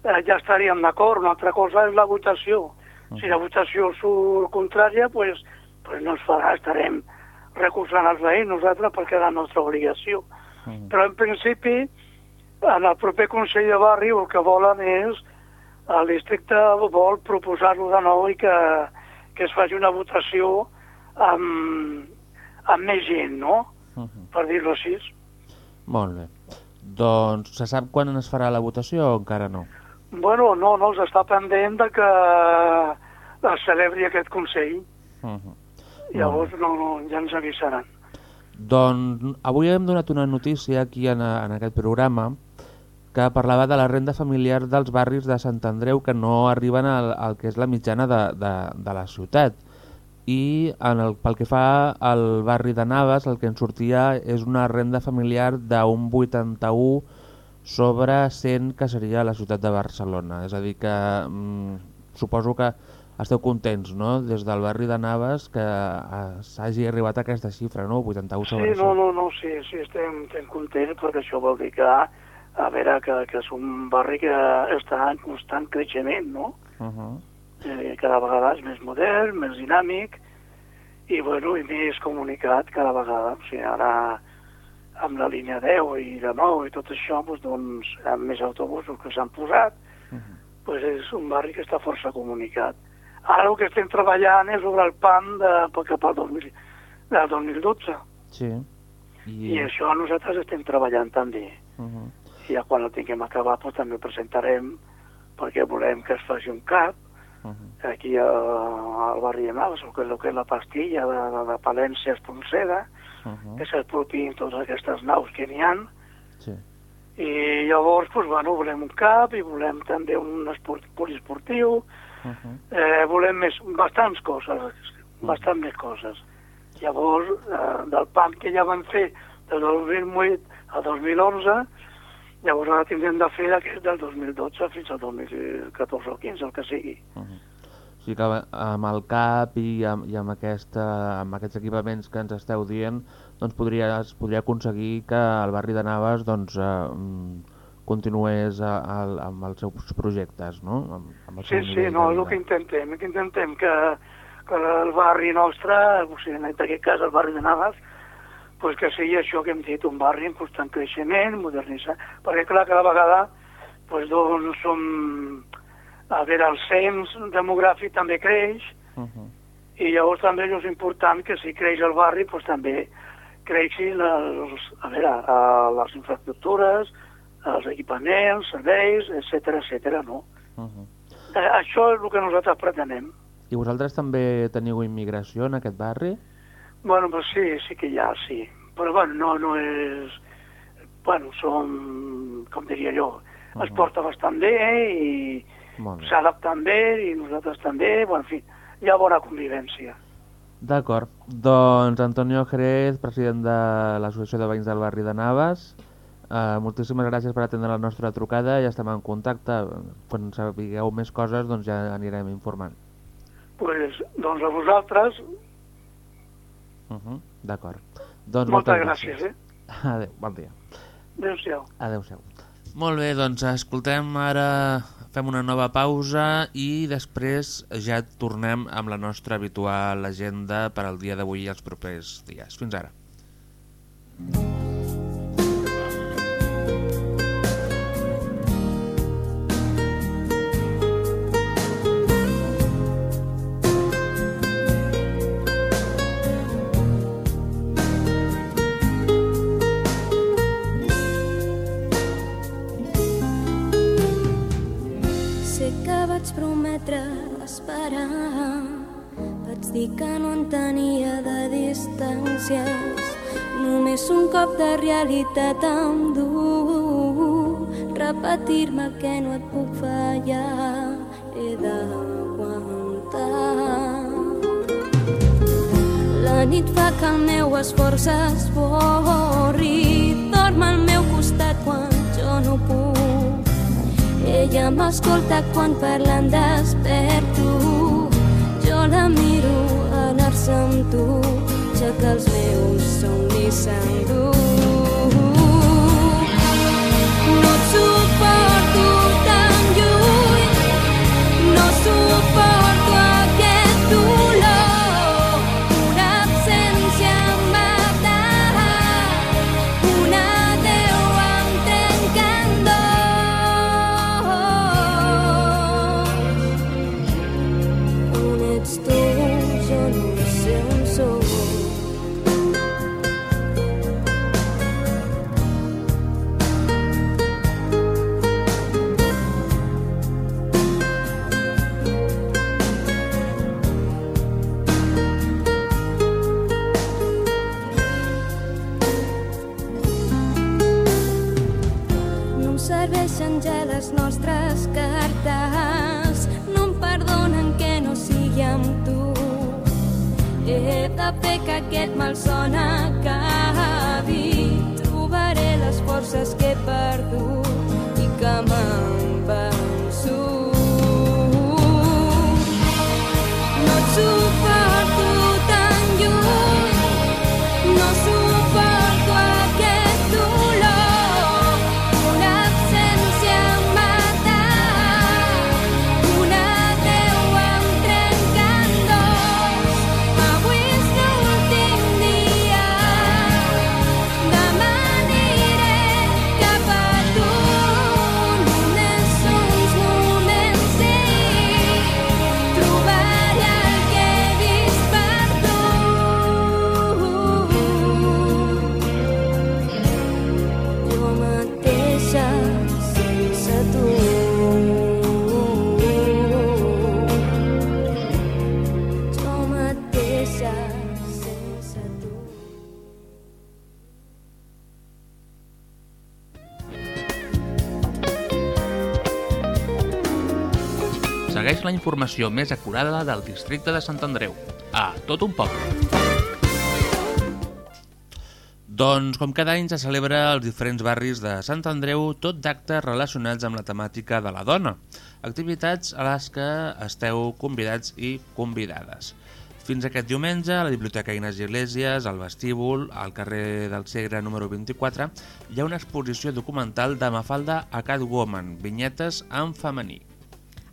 eh, ja estaríem d'acord. Una altra cosa és la votació. Si la votació surt contrària, pues, pues no es farà, estarem recolzant els veïns nosaltres perquè és la nostra obligació. -huh. Però en principi, en el proper Consell de Barri el que volen és, el districte vol proposar-lo de nou i que, que es faci una votació amb, amb més gent, no? Uh -huh. Per dir-ho així. Molt bé. Doncs se sap quan es farà la votació o encara no? Bueno, no, no, els està pendent de que es celebri aquest Consell. Uh -huh. Llavors no, no, ja ens avisaran. Doncs avui hem donat una notícia aquí en, en aquest programa que parlava de la renda familiar dels barris de Sant Andreu que no arriben al, al que és la mitjana de, de, de la ciutat. I en el, pel que fa al barri de Naves, el que ens sortia és una renda familiar d'un 81 sobre 100 que seria la ciutat de Barcelona. És a dir que mm, suposo que esteu contents, no?, des del barri de Naves que eh, s'hagi arribat a aquesta xifra, no?, 81 Sí, sobre no, 100. no, no, sí, sí, estem, estem contents perquè això vol dir que, a veure, que, que és un barri que està en constant creixement, no? Uh -huh. Eh, cada vegada és més modern, més dinàmic i, bueno, i més comunicat cada vegada. O sigui, ara amb la línia 10 i de 9 i tot això, doncs, doncs amb més autobusos que s'han posat, Uh -huh. doncs és un barri que està força comunicat. Ara el que estem treballant és sobre el PAN de, cap al 2000, del 2012 Sí. i, i això nosaltres estem treballant també. Uh -huh. I ja quan el tinguem acabat doncs, també el presentarem perquè volem que es faci un CAP Uh -huh. aquí a, al barri de Navas, el que, el que és la pastilla de, de, de Palència Esponceda, Uh -huh. que s'apropiïn totes aquestes naus que n'hi ha, Sí. i llavors, doncs, bueno, volem un CAP i volem també un esport poliesportiu, Uh -huh. eh, volem més, bastants coses, bastant més coses. Llavors, eh, del PAM que ja van fer del 2008 al 2011, llavors ara tindrem de fer aquest del 2012 fins al 2014 o 15, el que sigui. Uh -huh. O sigui que amb el CAP i amb, i amb, aquesta, amb aquests equipaments que ens esteu dient doncs podria, es podria aconseguir que el barri de Naves doncs, eh, continués a, a, amb els seus projectes, no? Amb, amb el Sí, sí, no, és el que intentem, que intentem que, que el barri nostre, o sigui, en aquest cas el barri de Navas, pues que sigui això que hem dit, un barri en constant creixement, modernitzat, perquè clar, cada vegada pues, doncs, som, a veure, el cens demogràfic també creix, Uh -huh. i llavors també és important que si creix el barri, pues, també creixin els, a veure, a les infraestructures, els equipaments, serveis, etc etc. no? Uh -huh. Eh, això és el que nosaltres pretenem. I vosaltres també teniu immigració en aquest barri? Bueno, pues sí, sí que hi ha, sí. Però bueno, no, no és... Bueno, som, com diria jo, es Mhm. porta bastant bé i, Molt bé. s'adapten bé i nosaltres també, bueno, en fi, hi ha bona convivència. D'acord. Doncs Antonio Jerez, president de l'Associació de Veïns del barri de Navas, eh, moltíssimes gràcies per atendre la nostra trucada, ja estem en contacte. Quan sapigueu més coses, doncs ja anirem informant. Pues, doncs a vosaltres, Uh -huh. D'acord. Doncs moltes moltes gràcies, eh? Adéu, bon dia. Adéu-siau. Adéu-siau. Molt bé, doncs escoltem ara, fem una nova pausa i després ja tornem amb la nostra habitual agenda per al dia d'avui i els propers dies. Fins ara. Sé Dir que no en tenia de distàncies. Només un cop de realitat em du Repetir-me que no et puc fallar He d'aguantar. La nit fa que el meu esforç es borri Dorm al meu costat quan jo no puc. Ella m'escolta quan parlen desperto. La miro anar-se amb tu, ja que els meus somnis s'endú. No et suporto tan lluny, no suporto Segueix la informació més acurada del districte de Sant Andreu. A tot un poble. Doncs, com cada any, se celebra als diferents barris de Sant Andreu tot d'actes relacionats amb la temàtica de la dona. Activitats a les que esteu convidats i convidades. Fins aquest diumenge, a la Biblioteca Inés Iglesias, al vestíbul, al carrer del Segre número 24, hi ha una exposició documental de Mafalda a Catwoman, vinyetes en femení.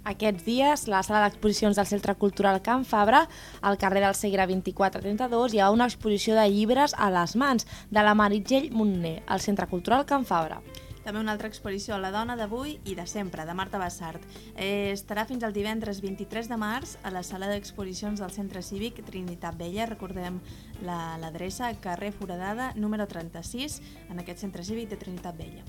Aquests dies, la sala d'exposicions del Centre Cultural Can Fabra, al carrer del Segre 2432, hi ha una exposició de llibres a les mans de la Meritxell Montner, al Centre Cultural Can Fabra. També una altra exposició a la dona d'avui i de sempre, de Marta Bassart. Eh, estarà fins al divendres 23 de març a la sala d'exposicions del Centre Cívic Trinitat Vella. Recordem la- l'adreça, carrer Foradada, número 36, en aquest Centre Cívic de Trinitat Vella.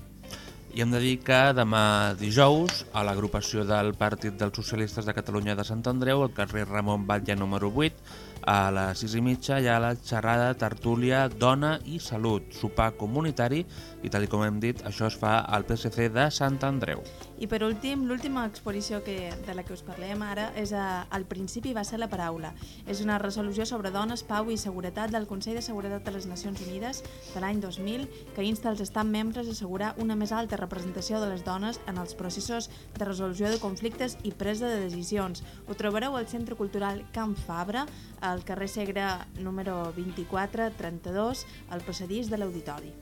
I hem de dir que demà dijous, a l'agrupació del Partit dels Socialistes de Catalunya de Sant Andreu, al carrer Ramon Batlle número 8, a les 6 i mitja hi ha la xerrada tertúlia Dona i Salut, sopar comunitari i tal com hem dit, això es fa al PSC de Sant Andreu. I per últim, l'última exposició que, de la que us parlem ara és a, Al principi va ser la paraula. És una resolució sobre dones, pau i seguretat del Consell de Seguretat de les Nacions Unides de l'any 2000 que insta els estats membres a assegurar una més alta representació de les dones en els processos de resolució de conflictes i presa de decisions. Ho trobareu al Centre Cultural Camp Fabra, al carrer Segre número 2432, al passadís de l'Auditori.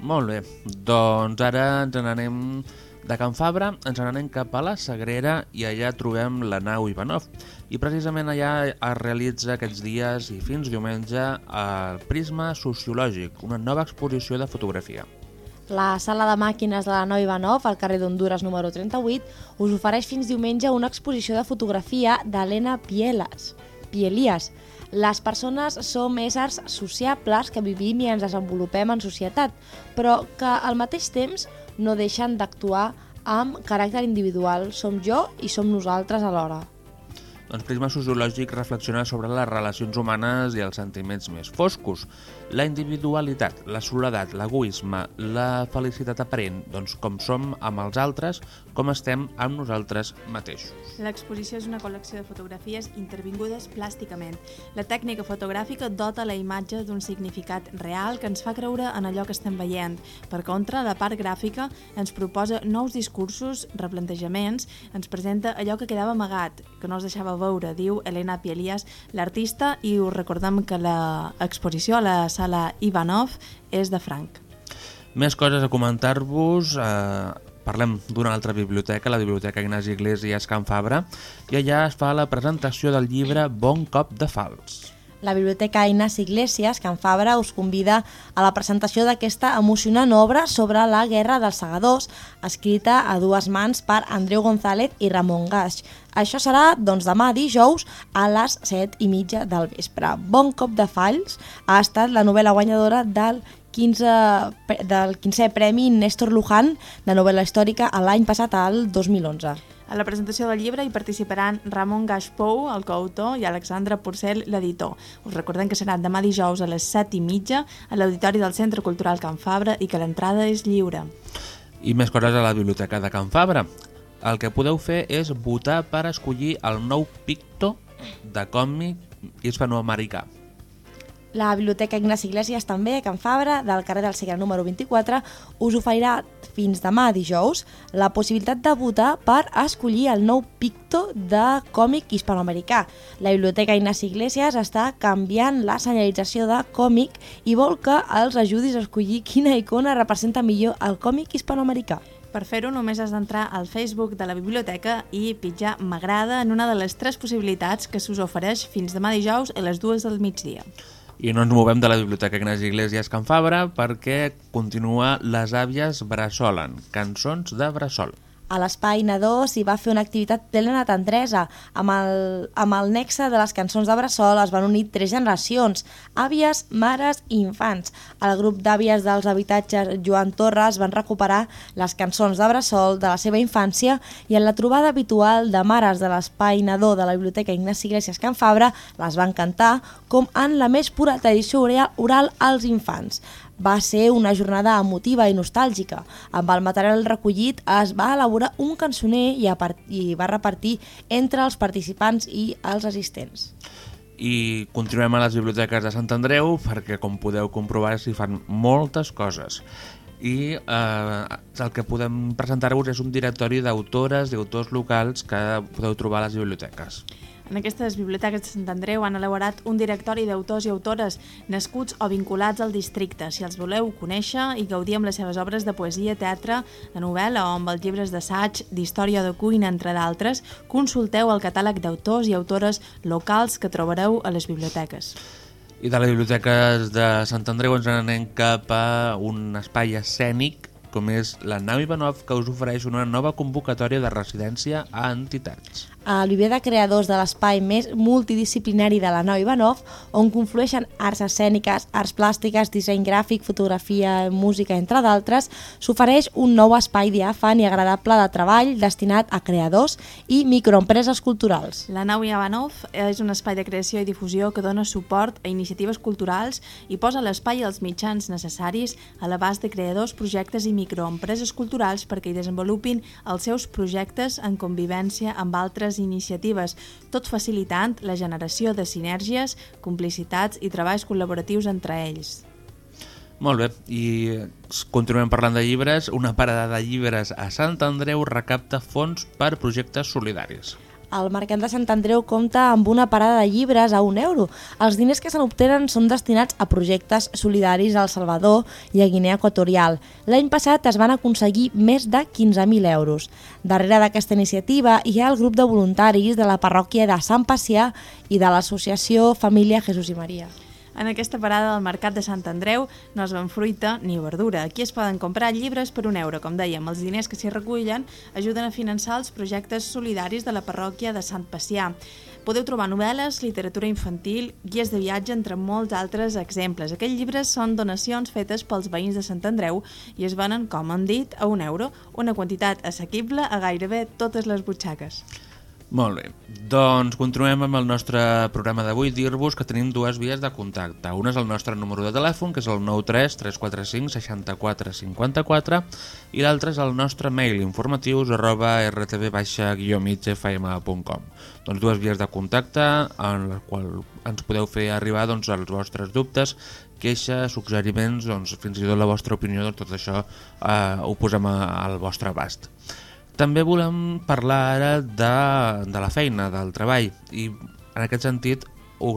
Molt bé, doncs ara ens n'anem de Can Fabra, ens n'anem cap a la Sagrera i allà trobem la nau Ivanov. I precisament allà es realitza aquests dies i fins diumenge el Prisma Sociològic, una nova exposició de fotografia. La sala de màquines de la Nau Ivanov, al carrer d'Honduras número 38, us ofereix fins diumenge una exposició de fotografia d'Helena Pieles. Pielias. Les persones som éssers sociables que vivim i ens desenvolupem en societat, però que al mateix temps no deixen d'actuar amb caràcter individual. Som jo i som nosaltres alhora. Doncs Prisma Sociològic reflexiona sobre les relacions humanes i els sentiments més foscos, la individualitat, la soledat, l'egoisme, la felicitat aparent, doncs com som amb els altres, com estem amb nosaltres mateixos. L'exposició és una col·lecció de fotografies intervingudes plàsticament. La tècnica fotogràfica dota la imatge d'un significat real que ens fa creure en allò que estem veient. Per contra, la part gràfica ens proposa nous discursos, replantejaments, ens presenta allò que quedava amagat, que no es deixava veure, diu Elena Pielias, l'artista, i us recordem que l'exposició a la sala Ivanov és de Franc. Més coses a comentar-vos. Eh, parlem d'una altra biblioteca, la Biblioteca Ignasi Iglesias Can Fabra, i allà es fa la presentació del llibre Bon cop de fals. La Biblioteca Ignasi Iglesias, Can Fabra, us convida a la presentació d'aquesta emocionant obra sobre la Guerra dels Segadors, escrita a dues mans per Andreu González i Ramon Gaix. Això serà doncs, demà dijous a les 7 i mitja del vespre. Bon cop de falls ha estat la novel·la guanyadora del 15, del 15è Premi Néstor Luján de novel·la històrica l'any passat, al 2011. A la presentació del llibre hi participaran Ramon Gaspou, el coautor, i Alexandra Porcel, l'editor. Us recordem que serà demà dijous a les 7 i mitja a l'Auditori del Centre Cultural Can Fabra i que l'entrada és lliure. I més coses a la Biblioteca de Can Fabra. El que podeu fer és votar per escollir el nou picto de còmic hispanoamericà. La Biblioteca Ignasi Iglesias també, Can Fabra, del carrer del Segre número 24, us oferirà fins demà dijous la possibilitat de votar per escollir el nou picto de còmic hispanoamericà. La Biblioteca Ignasi Iglesias està canviant la senyalització de còmic i vol que els ajudis a escollir quina icona representa millor el còmic hispanoamericà. Per fer-ho només has d'entrar al Facebook de la biblioteca i pitjar m'agrada en una de les tres possibilitats que s'us ofereix fins demà dijous a les dues del migdia. I no ens movem de la Biblioteca Ignasi Iglesias Can Fabra perquè continua Les àvies bressolen, cançons de bressol. A l'Espai Nadó s'hi va fer una activitat plena de tendresa. Amb el, amb el nexe de les cançons de Bressol es van unir tres generacions, àvies, mares i infants. El grup d'àvies dels habitatges Joan Torres van recuperar les cançons de Bressol de la seva infància i en la trobada habitual de mares de l'Espai Nadó de la Biblioteca Ignasi Iglesias Can Fabra les van cantar com en la més pura tradició oral als infants va ser una jornada emotiva i nostàlgica. Amb el material recollit es va elaborar un cançoner i, i va repartir entre els participants i els assistents. I continuem a les biblioteques de Sant Andreu perquè, com podeu comprovar, s'hi fan moltes coses. I eh, el que podem presentar-vos és un directori d'autores i autors locals que podeu trobar a les biblioteques. En aquestes biblioteques de Sant Andreu han elaborat un directori d'autors i autores nascuts o vinculats al districte. Si els voleu conèixer i gaudir amb les seves obres de poesia, teatre, de novel·la o amb els llibres d'assaig, d'història de cuina, entre d'altres, consulteu el catàleg d'autors i autores locals que trobareu a les biblioteques. I de les biblioteques de Sant Andreu ens anem cap a un espai escènic com és la nau Ivanov que us ofereix una nova convocatòria de residència a entitats. El viver de creadors de l'espai més multidisciplinari de la nau Ivanov, on conflueixen arts escèniques, arts plàstiques, disseny gràfic, fotografia, música, entre d'altres, s'ofereix un nou espai diàfan i agradable de treball destinat a creadors i microempreses culturals. La nau Ivanov és un espai de creació i difusió que dona suport a iniciatives culturals i posa l'espai i els mitjans necessaris a l'abast de creadors, projectes i microempreses culturals perquè hi desenvolupin els seus projectes en convivència amb altres iniciatives, tot facilitant la generació de sinergies, complicitats i treballs col·laboratius entre ells. Molt bé, i continuem parlant de llibres. Una parada de llibres a Sant Andreu recapta fons per projectes solidaris. El Mercat de Sant Andreu compta amb una parada de llibres a un euro. Els diners que se n'obtenen són destinats a projectes solidaris al Salvador i a Guinea Equatorial. L'any passat es van aconseguir més de 15.000 euros. Darrere d'aquesta iniciativa hi ha el grup de voluntaris de la parròquia de Sant Pacià i de l'associació Família Jesús i Maria. En aquesta parada del Mercat de Sant Andreu no es ven fruita ni verdura. Aquí es poden comprar llibres per un euro. Com dèiem, els diners que s'hi recullen ajuden a finançar els projectes solidaris de la parròquia de Sant Pacià. Podeu trobar novel·les, literatura infantil, guies de viatge, entre molts altres exemples. Aquests llibres són donacions fetes pels veïns de Sant Andreu i es venen, com hem dit, a un euro, una quantitat assequible a gairebé totes les butxaques. Molt bé, doncs continuem amb el nostre programa d'avui, dir-vos que tenim dues vies de contacte. Una és el nostre número de telèfon, que és el 93 345 64 54, i l'altre és el nostre mail, informatius arroba rtv-migfm.com. Doncs dues vies de contacte en les quals ens podeu fer arribar doncs, els vostres dubtes, queixes, suggeriments, doncs, fins i tot la vostra opinió, doncs, tot això eh, ho posem al vostre abast. També volem parlar ara de, de la feina, del treball, i en aquest sentit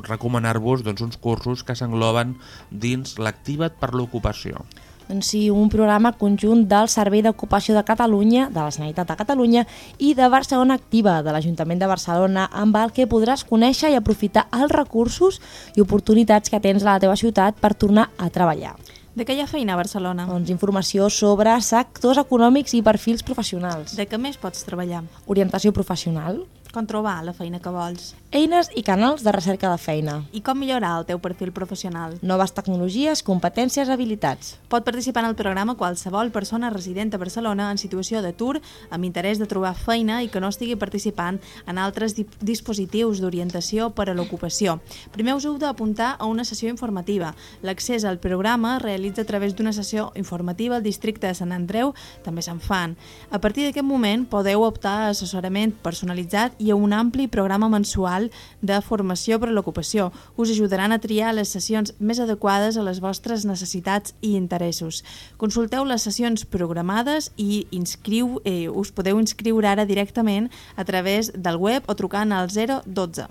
recomanar-vos doncs, uns cursos que s'engloben dins l'Activa't per l'ocupació. Doncs sí, un programa conjunt del Servei d'Ocupació de Catalunya, de la Generalitat de Catalunya i de Barcelona Activa, de l'Ajuntament de Barcelona, amb el que podràs conèixer i aprofitar els recursos i oportunitats que tens a la teva ciutat per tornar a treballar. De què hi ha feina a Barcelona? Doncs informació sobre sectors econòmics i perfils professionals. De què més pots treballar? Orientació professional. Com trobar la feina que vols? Eines i canals de recerca de feina. I com millorar el teu perfil professional? Noves tecnologies, competències, habilitats. Pot participar en el programa qualsevol persona resident a Barcelona en situació d'atur amb interès de trobar feina i que no estigui participant en altres di dispositius d'orientació per a l'ocupació. Primer us heu d'apuntar a una sessió informativa. L'accés al programa es realitza a través d'una sessió informativa al districte de Sant Andreu, també se'n fan. A partir d'aquest moment podeu optar a assessorament personalitzat i a un ampli programa mensual de formació per a l'ocupació. Us ajudaran a triar les sessions més adequades a les vostres necessitats i interessos. Consulteu les sessions programades i inscriu, eh, us podeu inscriure ara directament a través del web o trucant al 012.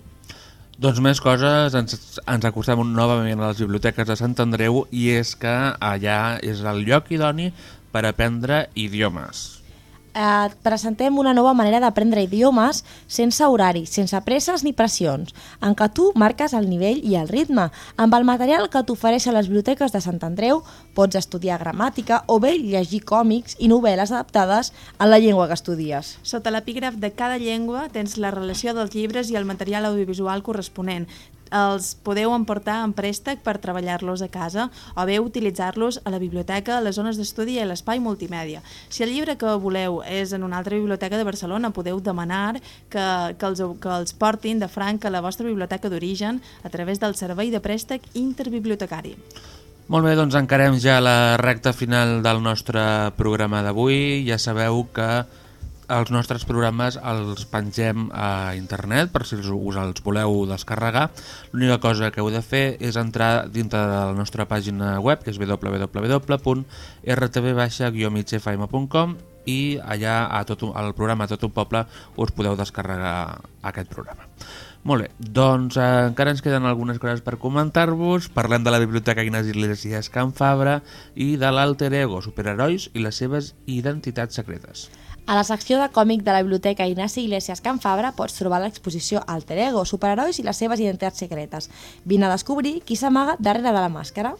Doncs més coses, ens, ens acostem novament a les biblioteques de Sant Andreu i és que allà és el lloc idoni per aprendre idiomes eh, presentem una nova manera d'aprendre idiomes sense horari, sense presses ni pressions, en què tu marques el nivell i el ritme. Amb el material que t'ofereixen les biblioteques de Sant Andreu pots estudiar gramàtica o bé llegir còmics i novel·les adaptades a la llengua que estudies. Sota l'epígraf de cada llengua tens la relació dels llibres i el material audiovisual corresponent els podeu emportar en préstec per treballar-los a casa o bé utilitzar-los a la biblioteca, a les zones d'estudi i a l'espai multimèdia. Si el llibre que voleu és en una altra biblioteca de Barcelona, podeu demanar que, que, els, que els portin de franc a la vostra biblioteca d'origen a través del servei de préstec interbibliotecari. Molt bé, doncs encarem ja la recta final del nostre programa d'avui. Ja sabeu que els nostres programes els pengem a internet per si us els voleu descarregar. L'única cosa que heu de fer és entrar dintre de la nostra pàgina web, que és www.rtv-migfm.com i allà a tot un, al programa Tot un Poble us podeu descarregar aquest programa. Molt bé, doncs eh, encara ens queden algunes coses per comentar-vos. Parlem de la Biblioteca Ignasi Iglesias Can Fabra i de l'Alter Ego, superherois i les seves identitats secretes. A la secció de còmic de la Biblioteca Ignasi Iglesias Can Fabra pots trobar l'exposició Alter Ego, superherois i les seves identitats secretes. Vine a descobrir qui s'amaga darrere de la màscara.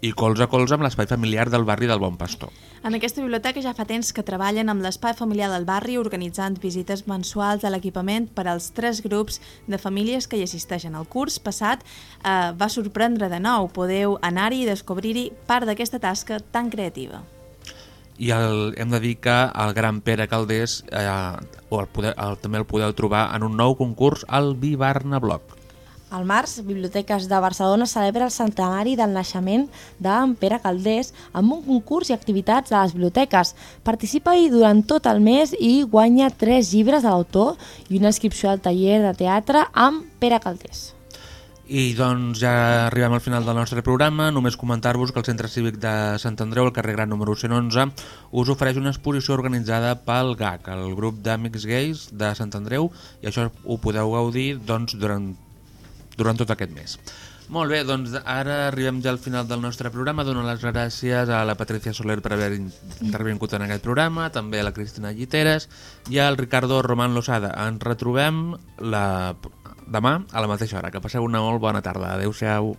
i colze a colze amb l'espai familiar del barri del Bon Pastor. En aquesta biblioteca ja fa temps que treballen amb l'espai familiar del barri organitzant visites mensuals a l'equipament per als tres grups de famílies que hi assisteixen. El curs passat eh, va sorprendre de nou. Podeu anar-hi i descobrir-hi part d'aquesta tasca tan creativa. I el, hem de dir que el gran Pere Caldés eh, o el poder, el, també el podeu trobar en un nou concurs al Vivarna Blog. Al març, Biblioteques de Barcelona celebra el centenari del naixement d'en Pere Caldés amb un concurs i activitats de les biblioteques. Participa-hi durant tot el mes i guanya tres llibres de l'autor i una inscripció al taller de teatre amb Pere Caldés. I doncs ja arribem al final del nostre programa. Només comentar-vos que el Centre Cívic de Sant Andreu, al carrer Gran número 111, us ofereix una exposició organitzada pel GAC, el grup d'Amics Gais de Sant Andreu, i això ho podeu gaudir doncs, durant durant tot aquest mes. Molt bé, doncs ara arribem ja al final del nostre programa. Dono les gràcies a la Patricia Soler per haver intervingut en aquest programa, també a la Cristina Lliteres i al Ricardo Román Losada. Ens retrobem la... demà a la mateixa hora. Que passeu una molt bona tarda. Adéu-siau.